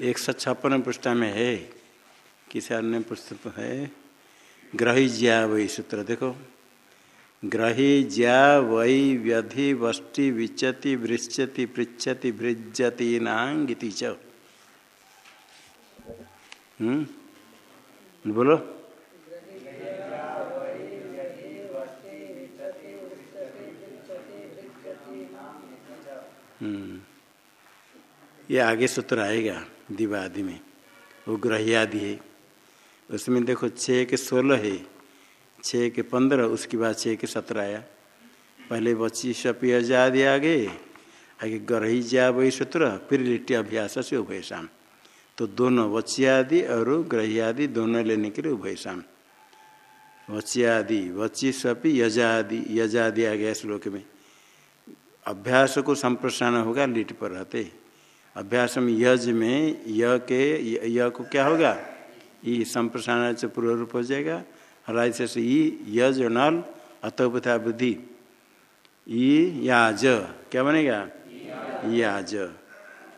एक सौ छप्पन पृष्ठा में है। किसी अन्य पुस्तक है? ग्रही ज्या वही सूत्र, देखो। ग्रही ज्या वही व्यधि वष्टि विचति वृश्यति पृछति भृजति नांगिति च। हम्म? बोलो। ये आगे सूत्र आएगा, दिवादि में। वो ग्रह्यादि है। उसमें देखो छः के सोलह है छः के पंद्रह, उसके बाद छः के सत्रह आया। पहले बच्ची शपी आज़ादी आगे आगे ग्रही जा वही सूत्र, फिर लिट्टी अभ्यास से उभय शाम तो दोनों वच्ची और ग्रह्यादि दोनों लेने के लिए उभय शाम वच्ची वच्ची स्वपी यजादि यजादि आ गया श्लोक में। अभ्यास को संप्रसारण होगा, लिट पर रहते। अभ्यास में यज में य के य को क्या होगा? ई संप्रसारण से पूर्व रूप हो जाएगा। हराय से ई यज नल अतोपथा बुद्धि। ई याज, क्या बनेगा? याज।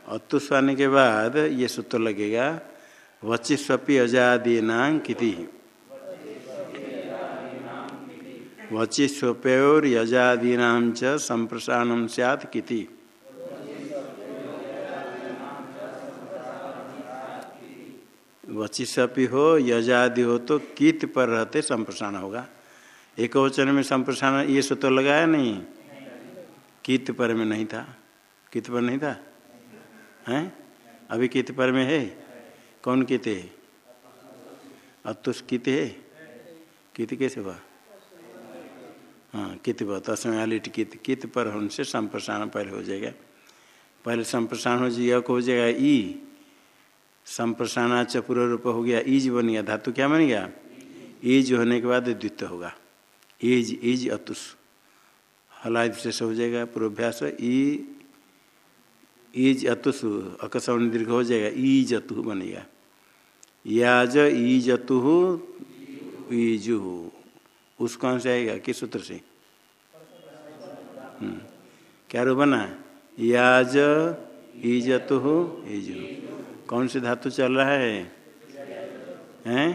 अतुष आने के बाद ये सूत्र लगेगा, वचिस्वपी अजादी नाम किति। वचिस्वप्योर यजादीना च संप्रसारण सैत किति। वचिसपी हो, यजादि हो तो कित पर रहते संप्रसारण होगा। एक वचन में संप्रसारण, ये सूत्र लगाया नहीं। कित पर में नहीं था। कित पर नहीं था? हैं? अभी कित पर में है? कौन कित है? अतुष कित है। कित कैसे हुआ? हाँ कित हुआ तस्मेलिट कित कित पर होने से संप्रसारण पहले हो जाएगा। पहले संप्रसारण हो जाएगा को हो जाएगा ई। संप्रसारणा पूर्व रूप हो गया, ईज बन गया, धातु क्या बन गया? ईज होने के बाद द्वितीय होगा। Ease ease Atush. हलाद से हो जाएगा, पूर्वाभ्यास ई, ईज अतुष अकस्मण दीर्घ हो जाएगा, ईज अतु बनेगा याज, ईज अतु, ईजु। उस कौन से आएगा, किस सूत्र से? हम्म क्या रू बना याज ईजतु ईजु। कौन सी धातु चल रहा है? हैं?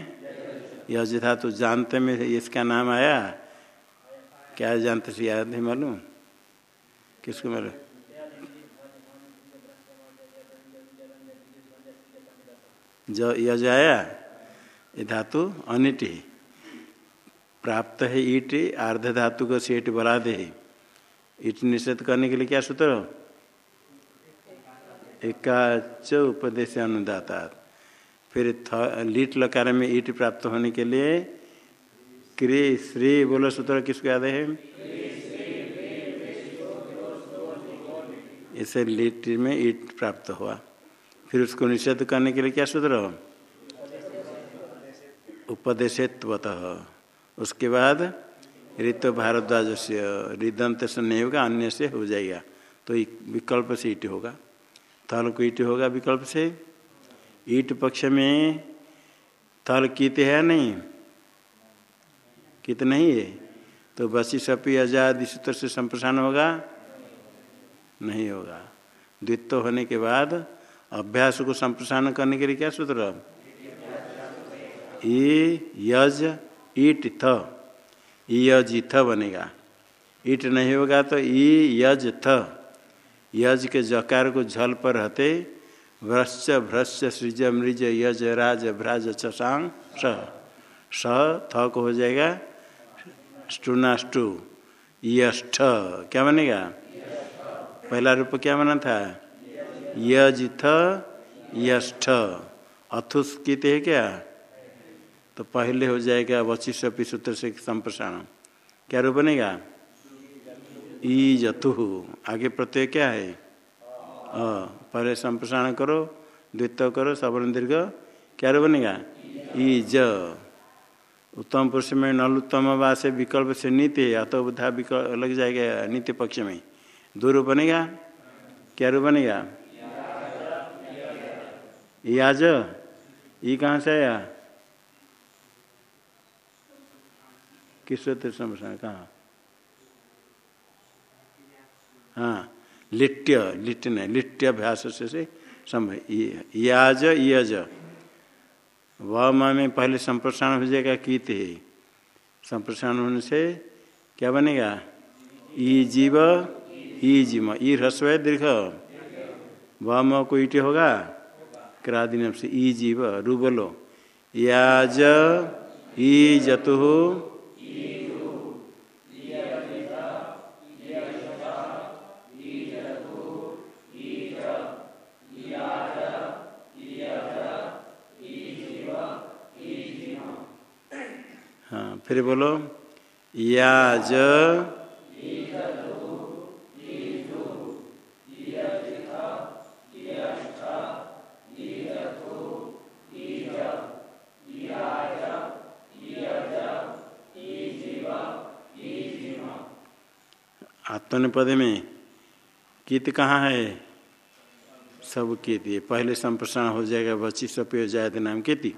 यज धातु जानते में इसका नाम आया? क्या जानते से याद है मालूम? किसको मालूम? जो यज आया, ये धातु अनिट है। प्राप्त है ईट अर्ध धातु को सेठ बला दे। ईट निषेध करने के लिए क्या सूत्र एकाच उपदेश अनुदाता। फिर लीट लकार में ईट प्राप्त होने के लिए क्री, श्री बोलो सूत्र किसको याद है? इसे लीट में ईट प्राप्त हुआ। फिर उसको निषेध करने के लिए क्या सूत्र? उपदेशत्वत। उसके बाद ऋतु भारद्वाज से रिदंत से नहीं होगा अन्य से हो जाएगा। तो विकल्प से ईट होगा। थल को ईट होगा विकल्प से। ईट पक्ष में थल कित है नहीं? कित नहीं है? तो बसी सपी आज़ाद सूत्र से संप्रसारण होगा? नहीं होगा। द्वित्व होने के बाद अभ्यास को संप्रसारण करने के लिए क्या सूत्र? यज ईट थ। यज थ बनेगा। ईट नहीं होगा तो ई यज थ। यज के जकार को झल पर रहते भ्रश्च भ्रश्च सृज मृज यज राज भ्राज चसांग स स। थ को हो जाएगा स्टूनाष्टु यष्ठ, क्या बनेगा? पहला रूप क्या बना था? यज थ यष्ठ। अथुस कित है क्या? तो पहले हो जाएगा वचिष्ठ सूत्र से संप्रसारण। क्या रूप बनेगा? ई जतु आगे प्रत्यय क्या है? अ पहले संप्रसारण करो द्वितीय करो, सवर्ण दीर्घ। क्या बनेगा? ई ज उत्तम पुरुष में नल उत्तम वास विकल्प से नीति, अतो बुधा विकल्प लग जाएगा नित्य पक्ष में। दो रूप बनेगा? क्या बनेगा? याज ई कहाँ से आया? किस संप्रसारण कहाँ? हाँ लिट्य लिट्य लिट्य अभ्यास से, से समय याज यज। व में पहले संप्रसारण हो जाएगा कीत है। संप्रसारण होने से क्या बनेगा? ई जीव ई जिम ई ह्रस्व है दीर्घ। व म को ईटे होगा? क्रादिन से ई जीव रू बोलो याज ई जतु फिर बोलो याज आत्मनिपद में कित कहाँ है? सब कित पहले संप्रसारण हो जाएगा बची सपे जायद नाम खेती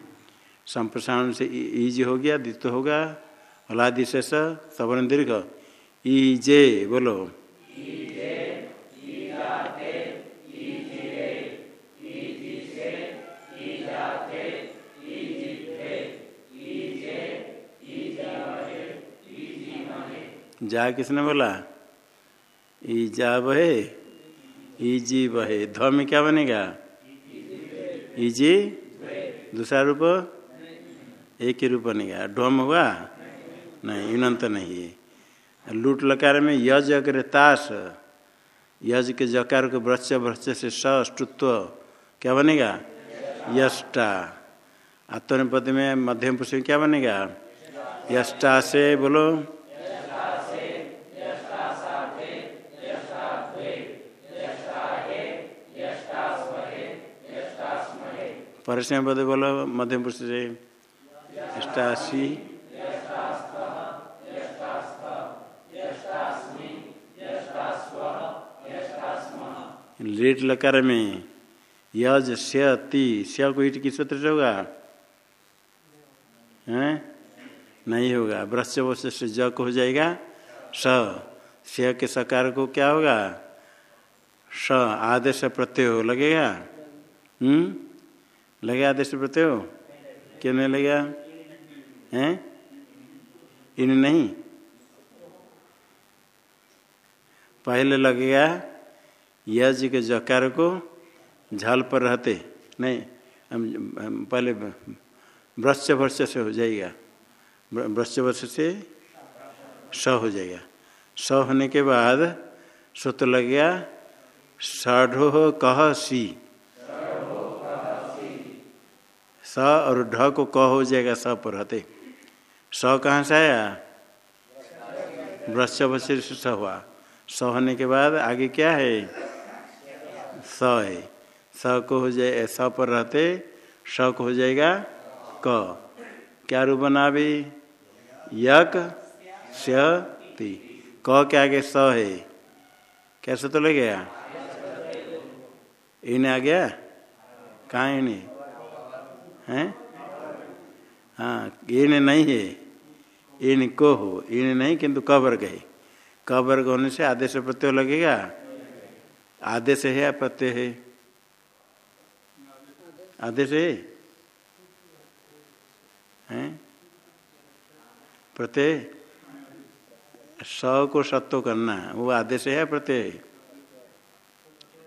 संप्रसारण से ईज हो गया द्वित होगा हलादि शेष सवर्ण दीर्घ ईजे बोलो। जा किसने बोला? ईजा बहे ईजी बहे ध में क्या बनेगा? ईजी? दूसरा रूप? एक ही रूप बनेगा। ढोम हुआ? नहीं, इनंत नहीं है। लूट लकार में यज अग्र ताश यज के जकार को वृक्ष वृक्ष से सष्टुत्व क्या बनेगा? यष्टा। आत्मनिपद में मध्यम पुरुष में क्या बनेगा? यष्टा से बोलो। परसम पद बोलो, मध्यम पुरुष से। अष्टासी लेट लकार में। यज सी स्य को ईट किस सूत्र से होगा? हैं? नहीं होगा। वृक्ष वश से ज को हो जाएगा? स। स्य के सकार को क्या होगा? स। आदेश प्रत्यय हो लगेगा? हम्म? लगे आदेश प्रत्यय हो? क्यों नहीं लगेगा? हैं? इन नहीं? पहले लगेगा यज के जकार को झाल पर रहते। नहीं, हम पहले वृक्ष वर्ष से हो जाएगा। वृक्ष वर्ष से स हो जाएगा। स होने के बाद सूत्र लग गया, साढ़ो कह सी। स और ढ को क हो जाएगा स पर रहते। स कहाँ से आया? वृक्ष वर्ष से स हुआ। स होने के बाद आगे क्या है? स है। स को हो जाए स पर रहते स को हो जाएगा क। क्या रूप बना भी यक सी क के आगे स है। कैसे तो ले गया इन्हें आ गया? कहाँ इन्हें हैं? हाँ इन नहीं है। इन को हो। इन नहीं, किंतु कबर गए कबर होने से आदेश प्रत्यय लगेगा। आदेश है या प्रत्यय है? आदेश है? हैं? प्रत्यय स को सत्व करना वो आदेश है प्रत्यय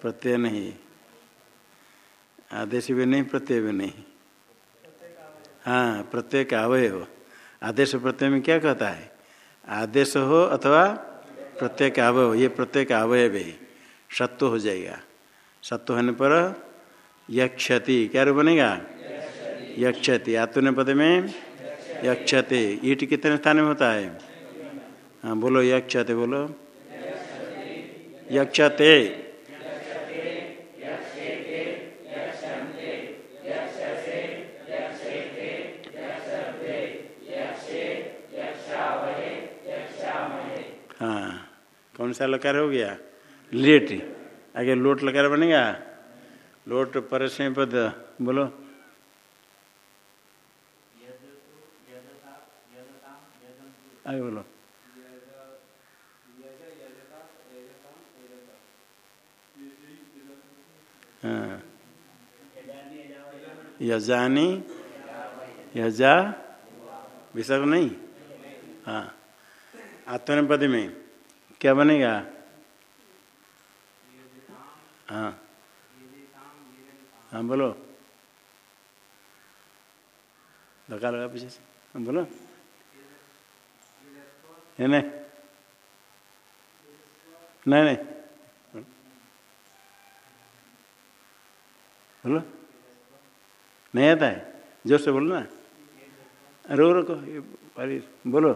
प्रत्यय नहीं। आदेश भी नहीं प्रत्यय भी नहीं। हाँ प्रत्यय का अवयव आदेश प्रत्यय में क्या कहता है? आदेश हो अथवा प्रत्यय का अवयव ये प्रत्यय का है सत्व हो जाएगा। सत्व होने पर यक्षति, क्या रूप बनेगा? यक्षति। आतुन पद में यक्षते। ईट कितने स्थान में होता है? हाँ बोलो यक्षते बोलो। यक्षते। हाँ कौन सा लकार हो गया? लेट। आगे लोट लकार बनेगा? लोट पर पद, बोलो। आगे बोलो। हाँ। यजानी, यजा विसर्ग नहीं? हाँ। आत्मनिपद में क्या बनेगा? हाँ। हाँ बोलो। धक्का लगा पीछे से। हाँ बोलो। है नहीं। नहीं नहीं। बोलो। नहीं आता है? ज़ोर से बोलो ना रो रखो बोलो।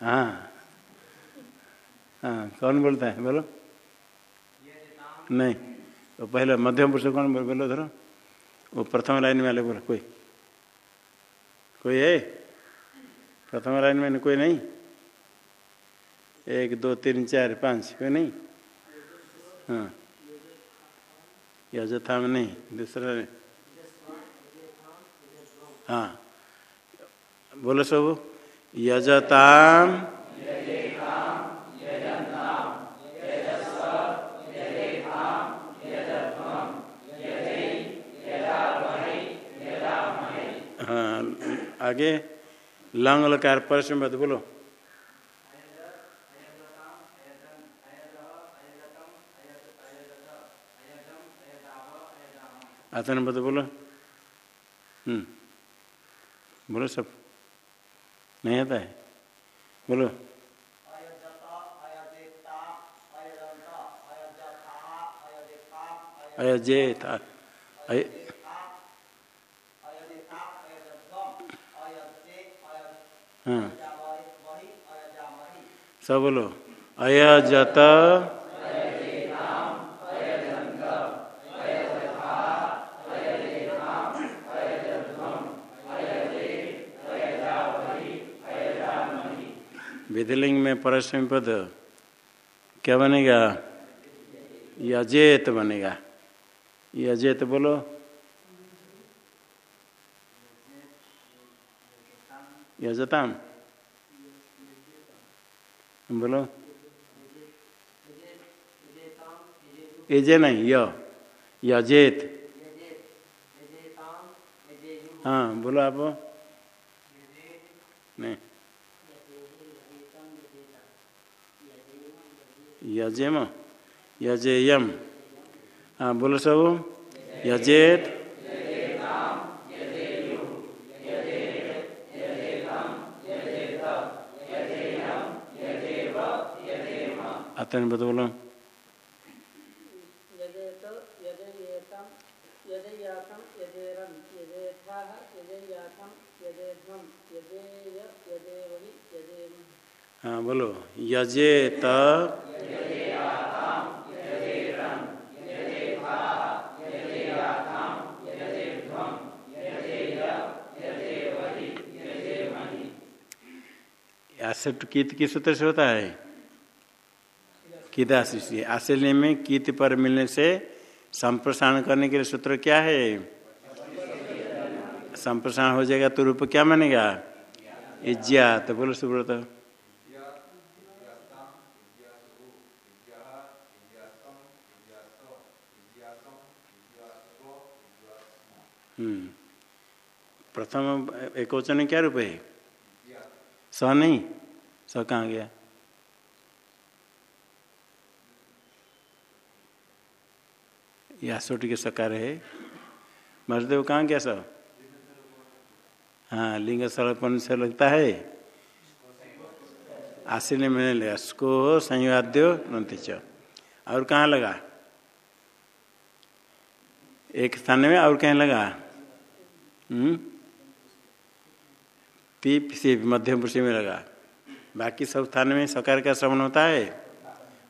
हाँ। हाँ कौन बोलता है? बोलो। नहीं। वो पहले मध्यम पुरुष कौन बोलो धरो। वो प्रथम लाइन वाले बोलो, कोई। कोई है? प्रथम लाइन में कोई नहीं। एक, दो, तीन, चार, पाँच, कोई नहीं। हाँ। यजथा में नहीं, दूसरा हाँ। बोलो सब। यजताम आगे लंग लकार परस में बोलो आतन बद बोलो हम्म बोलो सब नहीं आता है बोलो अयजे था हाँ। सब बोलो अयजत विधिलिंग में परस्मी पद क्या बनेगा? यजेत बनेगा। यजेत बोलो यजताम बोलो एजे नहीं य यजेत हाँ बोलो आप यजेम यजेयम हाँ बोलो सब यजेत अतन बोलो हाँ बोलो। यजेत एसेप्ट कीत किस सूत्र से होता है। किदाशी आश्चर्य में कीत पर मिलने से संप्रसारण करने के लिए सूत्र क्या है? संप्रसारण हो जाएगा तो रूप क्या मानेगा इज्जा तो बोलो सुब्रत। हम्म। प्रथम एक वचन क्या रूप है? स नहीं? स कहाँ गया? या सोटी के सकार है। मजदेव कहाँ गया सब हाँ लिंग सरलपन से लगता है। आशीन में लगा उसको संयुवाद्यो नंतिच और कहाँ लगा? एक स्थान में और कहीं लगा? हम्म? पीप से मध्यम पुरुष में लगा। बाकी सब स्थान में सकार का श्रवण होता है।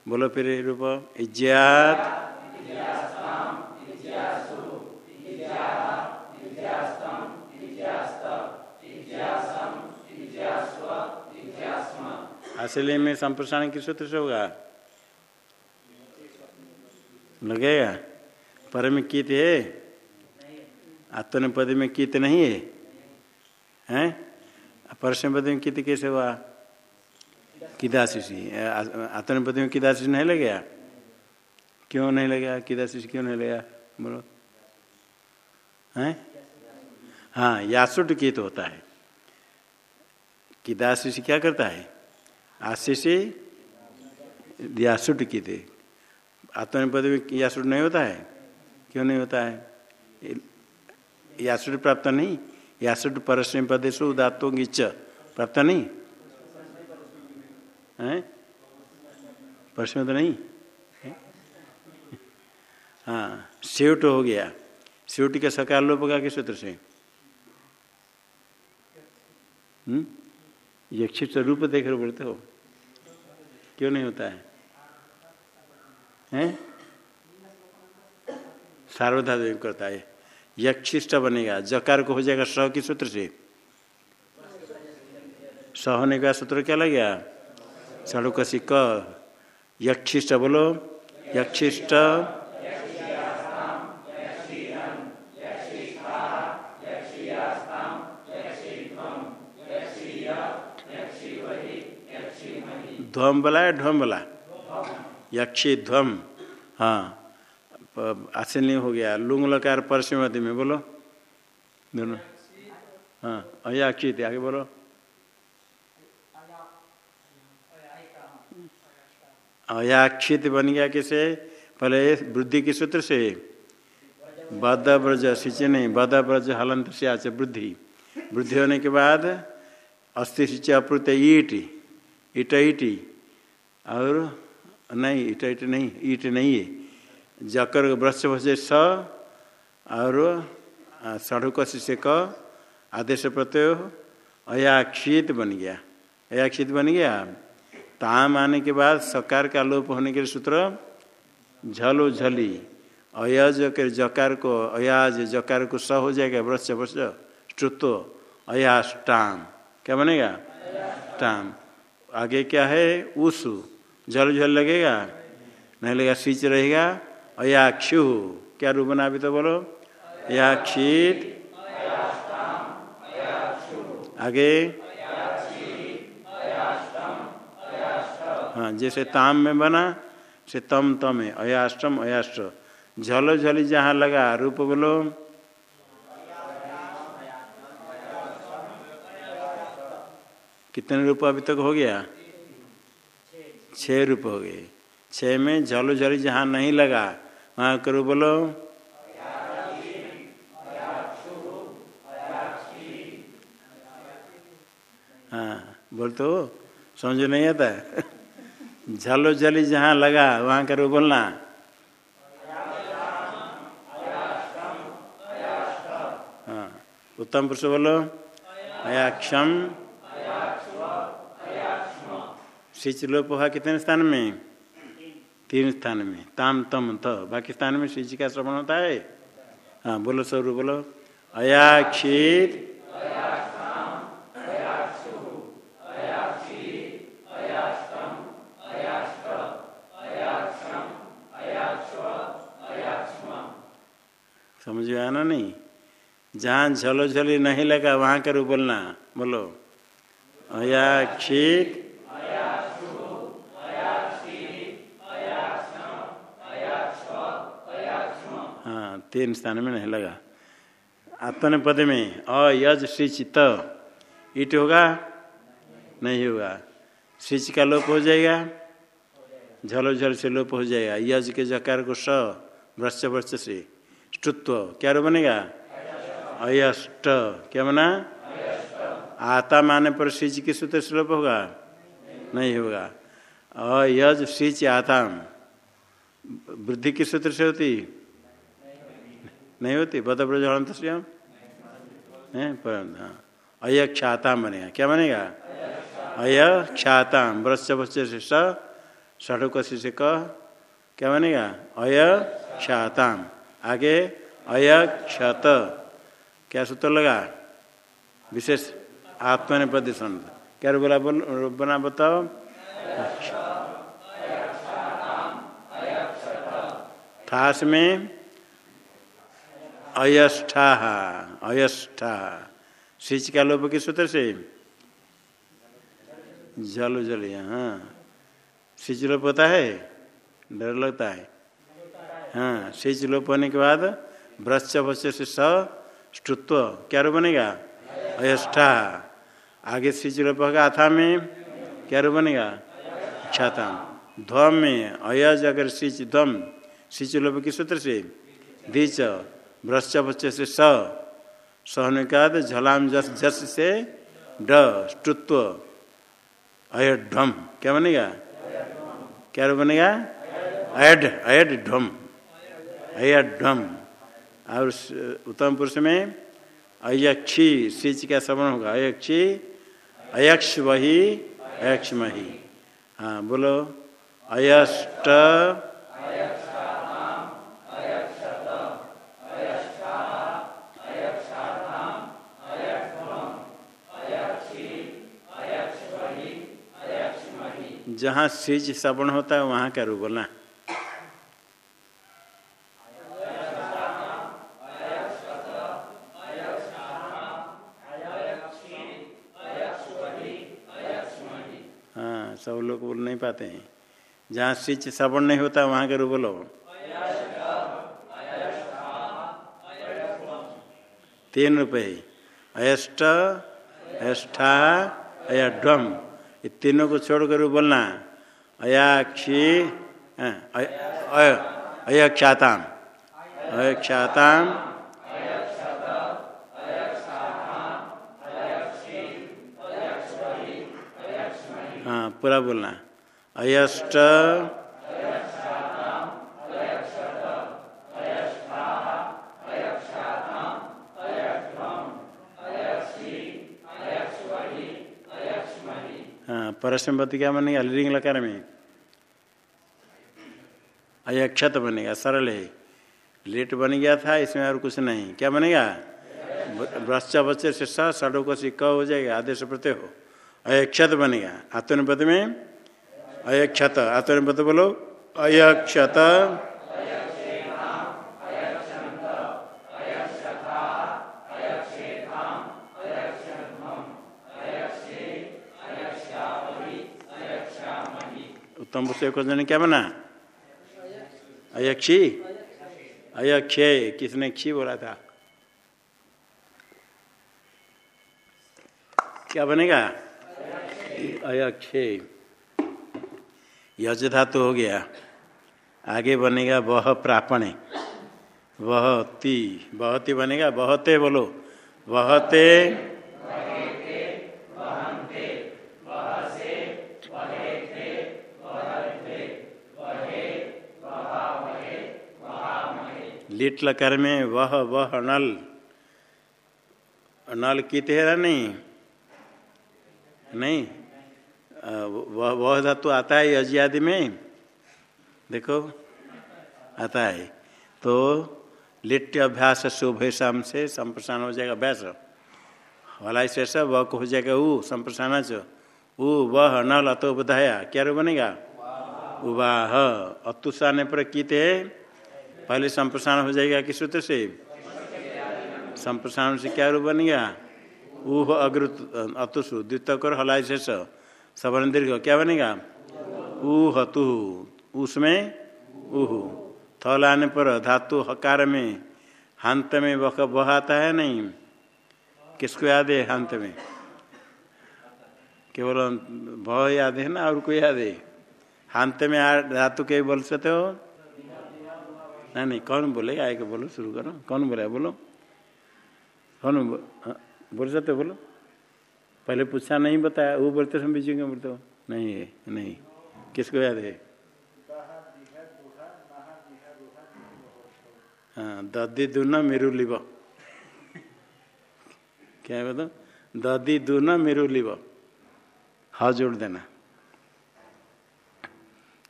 बोलो फिर रूप, इज्जात। असली में संप्रसारण किस सूत्र से होगा। लगेगा? पर में कीत है? आत्म पद में कीत नहीं है। हैं? परसम पद में कीत कैसे हुआ? किदाशिषि आत्म पद में किदाशिष नहीं लगेगा? क्यों नहीं लगेगा? किदाशिष क्यों नहीं लगेगा? बोलो। है? हाँ यासुट कित होता है। किदास से क्या करता है? आशी से यासुट कित आत्मनिपद में यासुट नहीं होता है? क्यों नहीं होता है? यासुट प्राप्त नहीं? यासुट परस्म पदेश उदात्तो गिच प्राप्त नहीं? है? परस्म तो नहीं? हाँ सेवट हो गया। सेवटी का सकार लोप का किस सूत्र से? हम्म? यक्षित रूप देख बोलते हो? क्यों नहीं होता है? हैं? सार्वधातु करता है। यक्षिष्ट बनेगा। जकार को हो जाएगा स के सूत्र से। स होने का सूत्र क्या लग गया? सड़ुकसी क। यक्षिष्ट बोलो। यक्षिष्ट ध्वम बोला है ध्वम बोला? यक्षी ध्वम। हाँ। आश्चर्य हो गया। लुंग लकार परसिमति में बोलो। दोनों। हाँ। अयाक्षित आगे बोलो। अयाक्षित बन गया किसे? पहले वृद्धि के सूत्र से। बद ब्रज सिंचे नहीं। बद ब्रज हलंत से आचे वृद्धि। वृद्धि होने के बाद अस्थि सिंचे अप्रुत ईट। ईट और नहीं ईट नहीं ईट नहीं है। जकर वृक्ष भसे स और सड़ुक से क आदेश प्रत्यय अयाक्षित बन गया। अयाक्षित बन गया। ताम आने के बाद सकार का लोप होने के सूत्र झलो झली। अयज के जकार को अयाज जकार को स हो जाएगा वृक्ष वृक्ष श्रुत्व अयाष्टाम। क्या बनेगा? टाम आगे क्या है? उसु जल झल लगेगा? नहीं लगेगा, स्विच रहेगा? अयाक्षु। क्या रूप बना अभी तो बोलो? याक्षित आगे? हाँ जैसे ताम में बना, से तम तम है अयाष्टम, अयाष्ट। झलो झली जहाँ लगा, रूप बोलो। कितने रूप अभी तक हो गया? छह रूप हो गए। छह में झलो झली जहाँ नहीं लगा, वहाँ करो बोलो। हाँ बोल तो समझ नहीं आता? झलो झली जहाँ लगा, वहाँ करो बोलना। हाँ उत्तम पुरुष बोलो। अयाक्षम। सिच लोप हुआ कितने स्थान में? तीन स्थान में। ताम तम थ बाकी स्थान में सिच का श्रवण होता है? हाँ बोलो स्वरूप बोलो। अया अयाक्षित समझ में आना नहीं? जहाँ झलो झली नहीं लगा, वहाँ करो बोलना। बोलो। अया अयाक्षित हाँ तीन स्थान में नहीं लगा। आत्मन पद में, अयज श्री चित्त। ईट होगा? नहीं होगा। सिच का लोप हो जाएगा? झलो झल से लोप हो जाएगा। यज के जकार को स वृक्ष वृक्ष से ष्टुत्व क्या रो बनेगा? अयष्ट। क्या बना? आता माने पर सिच की सूत्र से लोप होगा? नहीं होगा। अयज सिच आताम। वृद्धि किस सूत्र से होती? नहीं होती? बद ब्रज हलंत श्याम। हाँ? अय ख्याताम बनेगा। क्या बनेगा? अय ख्याताम वृक्ष वृक्ष से स क। क्या बनेगा? अय ख्याताम आगे अय क्षत। क्या सूत्र लगा? विशेष आत्मा पद क्या बोल बना बताओ? थास में अयष्ठा अयष्ठा। सिच का लोप के सूत्र से? जल जल हाँ सिच लोप होता है? डर लगता है। हाँ सिच लोप होने के बाद वृक्ष वृक्ष से स क्या रू बनेगा? अयष्ठा। आगे सिच लोप होगा अथा में, क्या रू बनेगा? क्षाता ध्वम में, अयज अगर सिच ध्वम। सिच लोप किस सूत्र से? दीच भ्रश्च बच्चे से स। सहने का झलाम जस जस से ड स्टुत्व क्या बनेगा? क्या बनेगा? अयड अयड ढम अयढम और उत्तम पुरुष में अयक्षी सिच का श्रवण होगा। अयक्षी, अयक्ष वही, अयक्ष मही। हाँ बोलो। अयष्ट जहाँ सिज श्रवण होता है, वहाँ का रू बोलना हाँ सब लोग बोल नहीं पाते हैं। जहाँ सिच श्रवण नहीं होता, वहाँ का रू बोलो तीन रुपये। अयष्ट अयष्ठा अयड्वम ये तीनों को छोड़कर बोलना अयाक्षी अयक्षाताम। अयक्षाताम। हाँ पूरा बोलना अयष्ट। हाँ परसमपति क्या बनेगा लिंग लकार में। अयक्षत बनेगा, सरल है। लेट बन गया था, इसमें और कुछ नहीं। क्या बनेगा? बच्चा बच्चे से सा सड़ों को सिक्का हो जाएगा, आदेश प्रत्यय हो। अयक्षत बनेगा। आत्मनिपद में? अयक्षत आत्मनिपद बोलो अयक्षत उत्तम पुरुष को जन क्या बना? अयक्षी? अयक्षय, किसने क्षी बोला था? क्या बनेगा? अयक्षय। यज धातु हो गया। आगे बनेगा वह प्रापणे। वह ती बहती बनेगा? बहते बोलो। बहते लिट लकार में वह वह नल नल कित है नहीं। नहीं? वह वह धातु आता है यजी आदि में? देखो, आता है। तो लिट्ट अभ्यास शुभ शाम से, संप्रसारण हो जाएगा, अभ्यास। वाला शेष वह को हो जाएगा, ऊ, संप्रसारण च। ऊ, वह नल अतो बुधाया क्या रू बनेगा? उवाह अतुष आने पर कित है। पहले संप्रसारण हो जाएगा किस सूत्र से? संप्रसारण से क्या रूप बन गया? ऊह अग्रुत, अतुषु द्वित कर हलाई शेष सवर्ण दीर्घ क्या बनेगा? ऊह तुह उसमें ऊह, थल आने पर धातु हकार में, हांत में वह बह आता है नहीं? किसको याद है हांत में? केवल भव याद है ना, और कोई याद है? हांत में धातु के बोल सकते हो नहीं नहीं, कौन बोलेगा आए के बोलो, शुरू करो। कौन बोले बोलो। कौन बोल सकते बोलो। पहले पूछा नहीं, बताया। वो बोलते समय में बोलते हो? नहीं है, नहीं। किसको याद है? हाँ ददी दूना मेरू लिब। क्या है बताओ? ददी दूना मेरू लिब। हाँ जोड़ देना।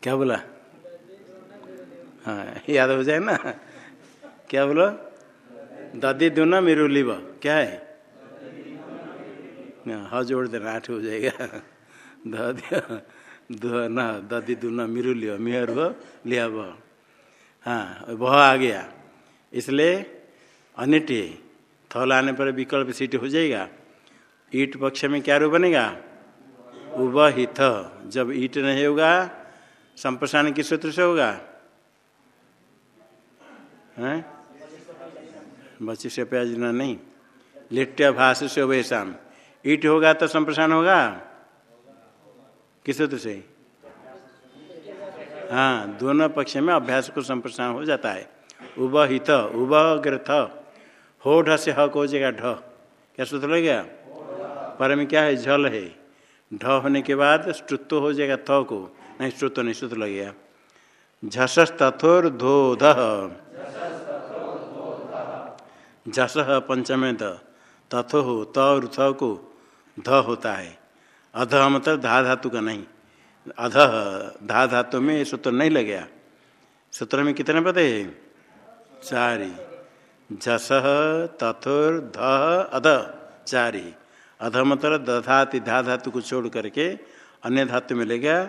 क्या बोला? हाँ याद हो जाए ना। क्या बोलो? दादी दूना मेरू लिबा क्या है? हाँ जोड़ देना आठ हो जाएगा। दादी ना, दादी दूना मेरू लिया मेहर हो लिया वह हाँ वह आ गया। इसलिए अनिट थल आने पर विकल्प सीट हो जाएगा। ईट पक्ष में क्या रू बनेगा? उब हिथ जब ईट नहीं होगा, संप्रसारण किस सूत्र से होगा। है? बची से प्याज ना नहीं। लिट्य भाष से वैशाम ईट होगा तो संप्रसारण होगा? किस सूत्र से? हाँ दोनों पक्ष में अभ्यास को संप्रसारण हो जाता है। उब हित उब ग्रथ। हो ढ से हक हो जाएगा ढ। क्या सूत्र लग गया? पर में क्या है? झल है। ढ होने के बाद स्तुत्व हो जाएगा थ को। नहीं, स्तुत्व नहीं, सूत्र लग गया। तथोर धोध झस पंचमे ध तथो हो त और थ को ध होता है। अध मतलब धा धातु का नहीं। अध धा धातु में सूत्र नहीं लग गया। सूत्र में कितने पते है? चारी झस तथोर, ध, अध, चारी अध मतलब दधाति धा धातु को छोड़ करके अन्य धातु में ले गया।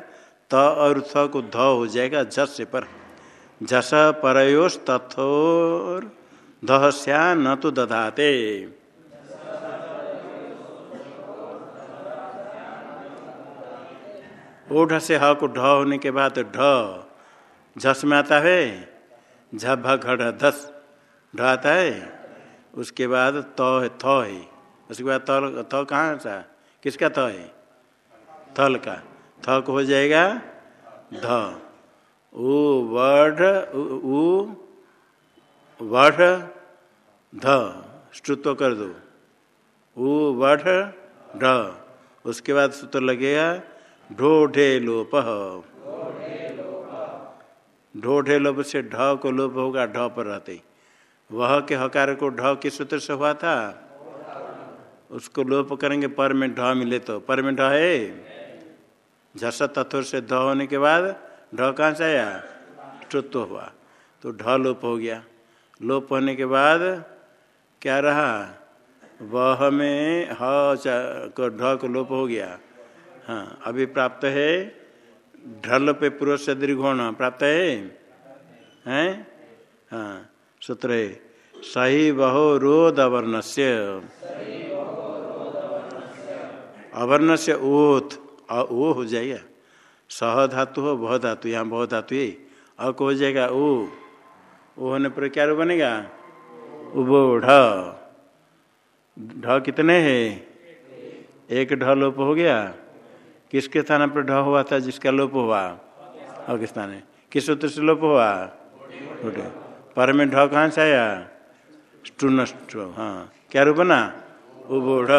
त और थ को ध हो जाएगा झस से पर। झस परयोस तथोर दह श्या न तो दधाते। ओढ़ से ह को ढ होने के बाद ढ, झस में आता है, झभ घड़ धस, ढ आता है, उसके बाद त तो है, थ है। उसके बाद तल, थ कहाँ था किसका थ है? थल का। थ को हो जाएगा ध। उ वढ़ ध स्तुत्व कर दो। उ वढ़ ढ, उसके बाद सूत्र लगेगा, ढोढे लोप। ढोढे लोप से ढ को लोप होगा, ढ पर रहते वह के हकार को ढ के सूत्र से हुआ था? उसको लोप करेंगे, पर में ढ मिले तो। पर में ढ है? झस तत्व से ढ होने के बाद, ढ कहाँ से आया? स्तुत्व हुआ। तो ढ लोप हो गया। लोप होने के बाद क्या रहा? वह में ह को ढ को लोप हो गया। हाँ अभी प्राप्त है। ढल पे पूर्व से दीर्घोण, प्राप्त है? हैं? हाँ सूत्र है। सही बहु रोद अवर्ण से अवर्ण से ओथ ओ हो जाएगा। सह धातु हो बह धातु, यहाँ बहु धातु है। अ को हो जाएगा ओ। वो होने पर क्या रूप बनेगा? उबो ढ। कितने हैं? एक ढ लोप हो गया। किसके स्थान पर ढ हुआ था जिसका लोप हुआ? और स्थान है? किस सूत्र से लोप हुआ? पर में ढ कहाँ से आया? स्टूनस्ट हाँ। क्या रूप बना? उबोढ़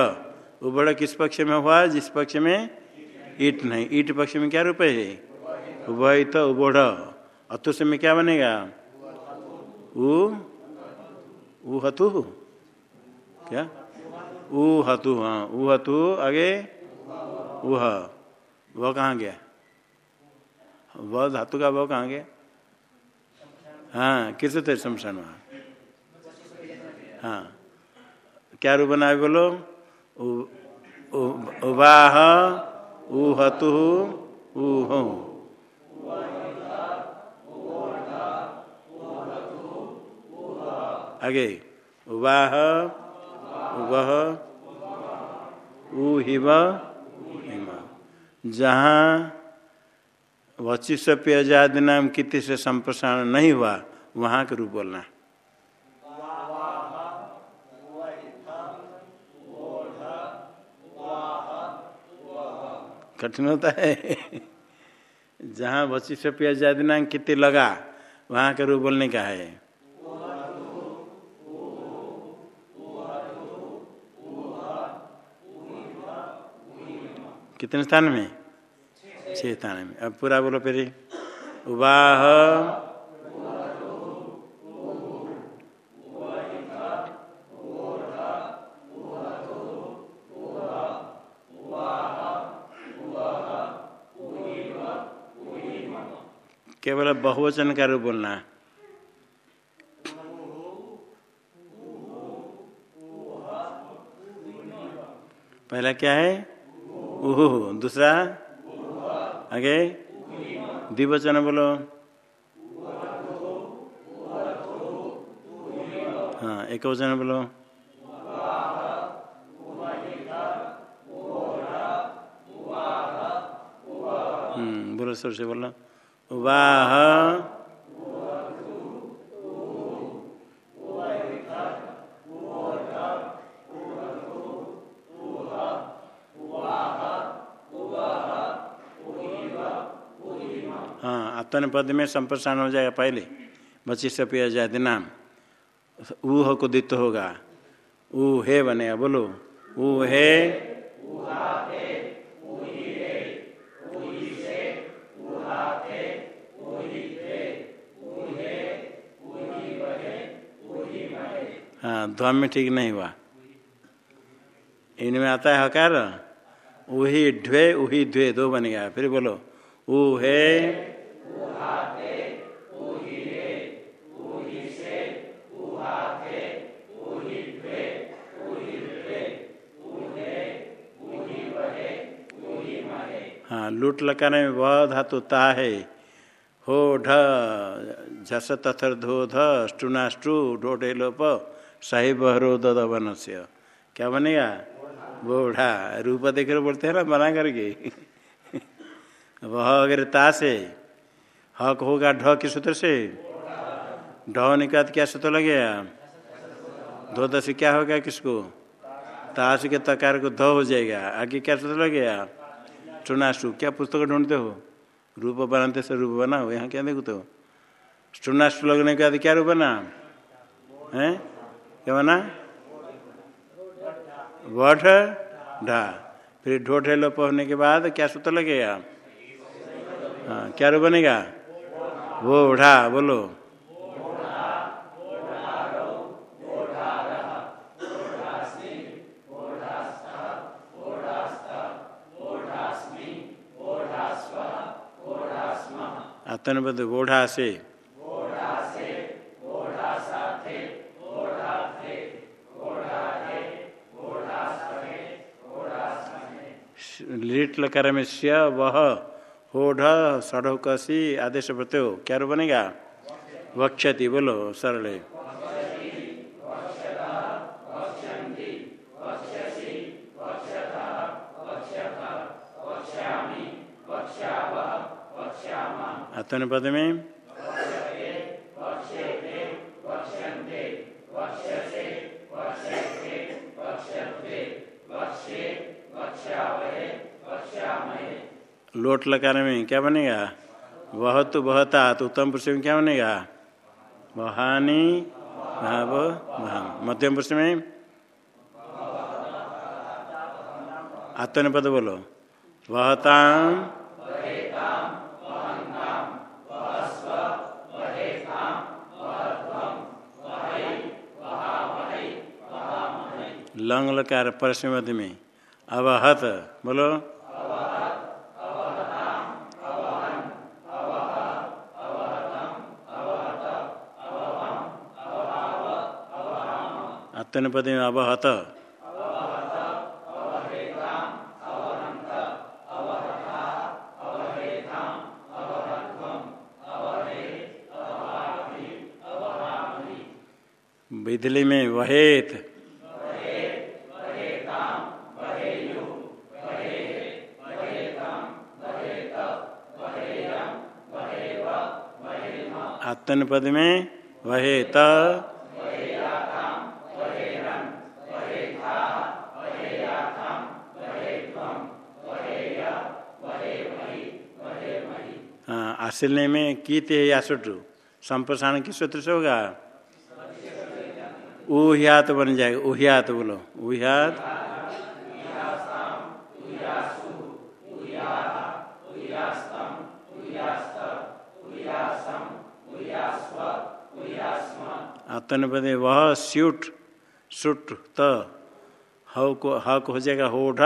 उबोढ़ किस पक्ष में हुआ? जिस पक्ष में ईट नहीं। ईट पक्ष में क्या रूप है? उबई तो उबोढ़ अतु से में क्या बनेगा? उ उ हतु क्या? उ हतु हाँ उ हतु आगे? वह वह कहाँ गया? वह धातु का वह कहाँ गया? हाँ किस थे शमशान वहाँ हाँ। क्या रूप बनाए बोलो? उवाह उ हतु उ हो आगे। वाह वह उ हिम जहाँ वचिष्ठ पेयजादि नाम किति से संप्रसारण नहीं हुआ, वहाँ के रूप बोलना। कठिन होता है। जहाँ वचिष्ठ पेयजादि नाम किति लगा, वहाँ के रूप बोलने का है। कितने स्थान में? छह स्थान में। अब पूरा बोलो फिर उबाह। केवल बहुवचन का रूप बोलना पहला क्या है? ओहो दूसरा? आगे? द्विवचन बोलो। हाँ एक वचन बोलो। हम्म बोलो सबसे बोलो। वाह आत्मन पद में संप्रसारण हो जाएगा पहले। पिया जाए नाम। ऊह को होगा। ऊ हे बनेगा बोलो। ऊ हे। हाँ ध्वम में ठीक नहीं हुआ। इनमें आता है हकार। वही ढ्वे वही ध्वे दो बन गया। फिर बोलो। ऊ है। हाँ लूट लकाने में वह धातु ता है। हो ढ, झस तथर धो ध स्टुनाष्टु ढोटे लोप सही बहरो दन से क्या बनेगा? बूढ़ा। रूप देख कर बोलते हैं ना बना करके। वह अगर ता से, हक होगा ढ के सूत्र से। ढ निकाल क्या सूत्र लगेगा? दो दस क्या होगा किसको? ताश के तकार को ध हो जाएगा। आगे क्या सूत्र लगेगा? चुनाशु क्या पुस्तक ढूंढते हो? रूप बनाते से रूप बना हो यहाँ क्या देखते हो? चुनाशु लगने के बाद क्या रूप बना? है? क्या बना? वठ, ढा। फिर ढोठे लोप होने के बाद क्या सूत्र लगेगा? हाँ क्या रूप बनेगा? वो, ढा, बोलो। आत्मनिबद्ध गोढ़ा से लिट लकार में श्य वह होढ़ सढ़ कसी आदेश प्रत्यो क्या बनेगा वक्षति बोलो सरल। आत्मन पद में लोट लगाने में क्या बनेगा? वह तो बहता तो उत्तम पुरुष में क्या बनेगा? वहानी भाव मध्यम पुरुष में? आत्मन पद बोलो। वहताम लंग लकार परस मध्य में। अवहत बोलो। आत्मपद में अवहत। बिजली में वहेत। आत्मन पद में वहे त हाँ आश्रय में कीते या सुटू संप्रसारण किस सूत्र से होगा? उहियात बन जाएगा उहियात बोलो उहियात आतन पदे वह स्यूट, सुट त ह को, हक हो जाएगा, हो ढ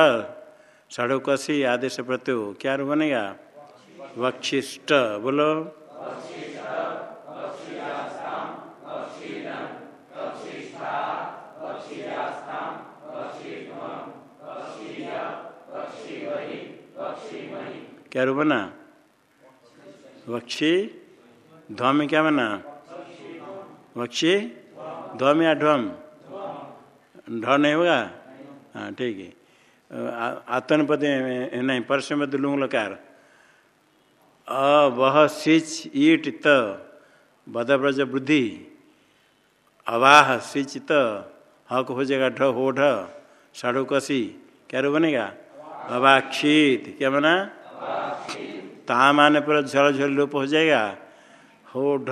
साढ़ो कसी, आदेश प्रत्यो, क्या रू बनेगा? वक्षिष्ट बोलो। क्या रू बना? वक्षी ध्वा में क्या बना? वक्षी ध्वम या ढ्वम ढ नहीं होगा हाँ ठीक है। आत्मपद नहीं, परस परसमद लुंग लकार। अ वह सिच ईट त बद बदब्रज बुद्धि। अवाह सिच त, हक हो जाएगा ढ, हो ढ, साढ़ो कसी। क्या रो बनेगा? अवाक्षित। क्या बना? ताम आने पर झल झल लोप हो जाएगा। हो, ढ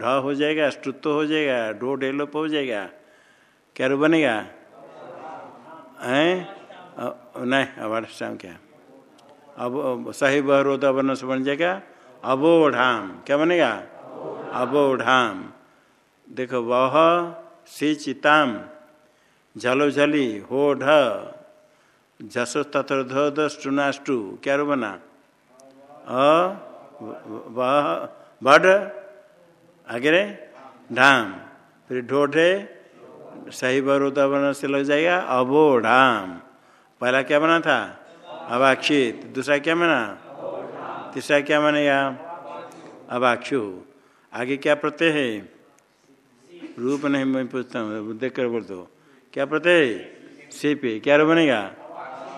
ढ हो जाएगा, स्तुत्व हो जाएगा, ढो डेलोप हो जाएगा। क्या रू बनेगा? हैं? नहीं अब शाम क्या? अब सही वर्ण से बन जाएगा। अबोढ़ाम, क्या बनेगा? अबोढ़ाम। देखो वह सी, चिताम। झलो, झली, हो, ढ। झसो, तत्र, ध क्या रू बना? अ बड आगे ढाम। फिर ढोढे सही बरोदा बना से लग जाएगा अबो ढाम। पहला क्या बना था? अबाक्षित दूसरा क्या बना? तीसरा क्या बनेगा अबाक्षु। आगे क्या प्रत्यय है? रूप नहीं, मैं पूछता हूँ देख कर बोल दो। क्या प्रत्यय सी पे क्या रो बनेगा?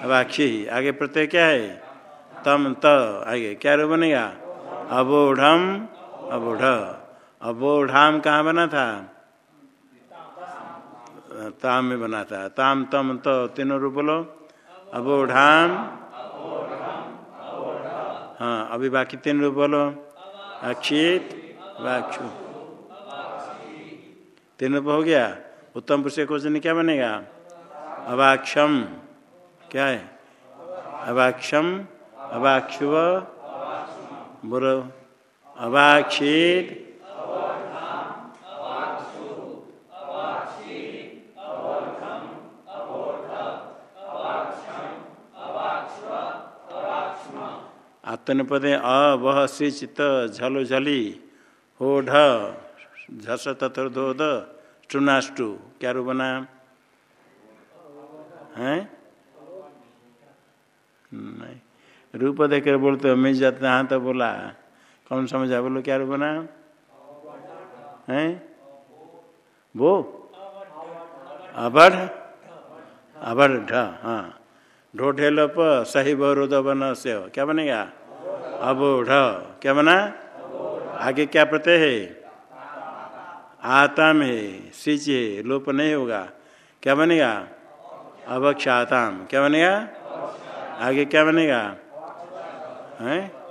अबाक्षी। आगे प्रत्यय क्या है? तम, त। आगे क्या रो बनेगा? अबोढ़ अबोढ़। अबोढ़ाम कहाँ बना था? ताम में बना था। ताम, तम, त, तीनों रूप बोलो। अबोढ़ाम। हाँ अभी बाकी तीन रूप बोलो। अक्षित, वाक्षु। तीन रूप हो गया। उत्तम पुरुष क्वेश्चन क्या बनेगा? अवाक्षम। क्या है? अवाक्षम। अवाक्षुव। बोलो। अवाक्षित आत्मपदे अ वह सिचित झलो झली हो ढ झस तथर दो क्या रू बना है नहीं रूप देकर बोलते मैं जाते हाँ तो बोला कौन समझा बोलो, क्या रू बना है? वो? अबढ़? अबढ़ हाँ। ढो ढेलो प, सही बहुरोध बन से क्या बनेगा? अबोढ़। क्या बना? आगे क्या प्रत्यय है? आताम है। सिच है। लोप नहीं होगा। क्या बनेगा? अवक्षाताम। क्या बनेगा? आगे क्या बनेगा? है?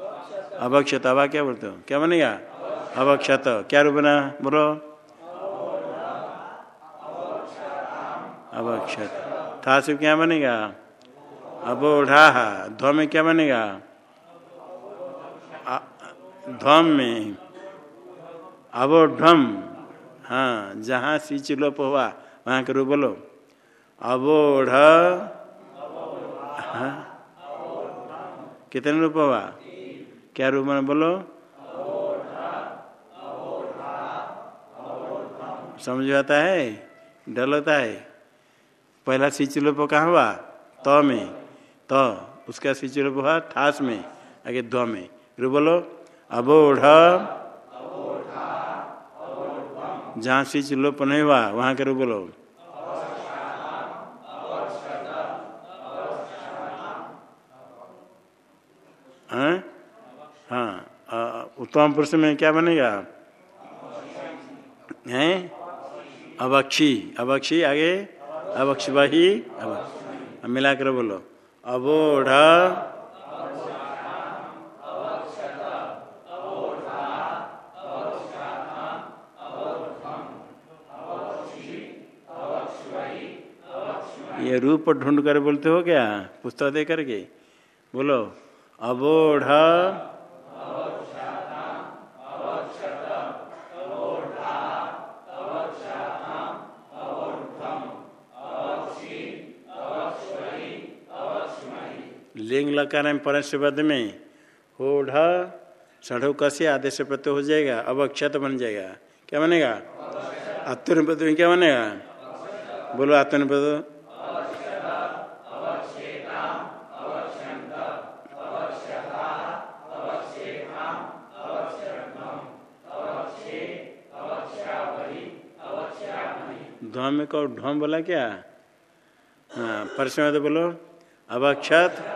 अवक्षत अबा क्या बोलते हो? क्या बनेगा? अवक्षत क्या रूप बना? बोलो। अवक्षत था सिर्फ़ क्या बनेगा? अबोढ़ा ध्व में क्या बनेगा? ध्वम में। अबोढ़ हाँ जहाँ सिच लोप हुआ, वहाँ के रूप बोलो। अबोढ़ हाँ? कितने रूप हुआ? क्या रूप में बोलो? समझ आता है? डर होता है? पहला सिच लोप कहाँ हुआ? त में। त, उसका सिच लोप हुआ ठास में, आगे ध्व में। रू बोलो। अबोढ़। जहाँ सिच लोप नहीं हुआ, वहाँ के रू बोलो हाँ उत्तम पुरुष में क्या बनेगा? हैं? अबक्षी अबक्षी आगे? अबक्ष वही अब मिलाकर बोलो। अबोढ़ ये रूप ढूंढ कर बोलते हो क्या? पुस्तक दे करके बोलो। अबोढ़ लकार में परस्पद में होढ़ सढ़ो कसे आदेश प्रत्यय हो जाएगा, अब अक्षत बन जाएगा। क्या बनेगा? आत्मनिपद में क्या बनेगा? बोलो आत्मनिपद ध्वम कहो ढोम बोला क्या? हाँ परसमद बोलो अवक्षत